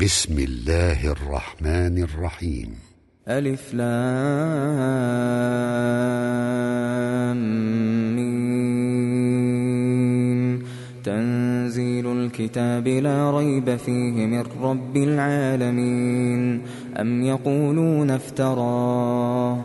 بسم الله الرحمن الرحيم. ألف لام ميم. تنزيل الكتاب لا ريب فيه من رب العالمين. أم يقولون افتراه؟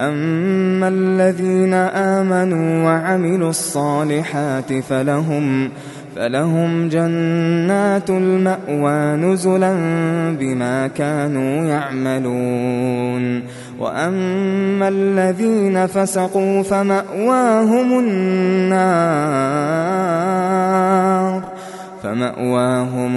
أما الذين آمنوا وعملوا الصالحات فلهم فلهم جنات المأوى نزلا بما كانوا يعملون وأما الذين فسقوا فمأواهم النار فمأواهم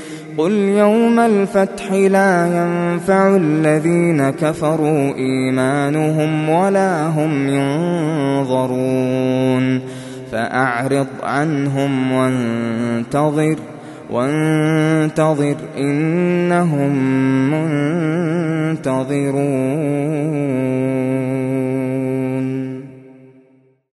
قل يوم الفتح لا ينفع الذين كفروا إيمانهم ولا هم ينظرون فأعرض عنهم وانتظر وانتظر إنهم منتظرون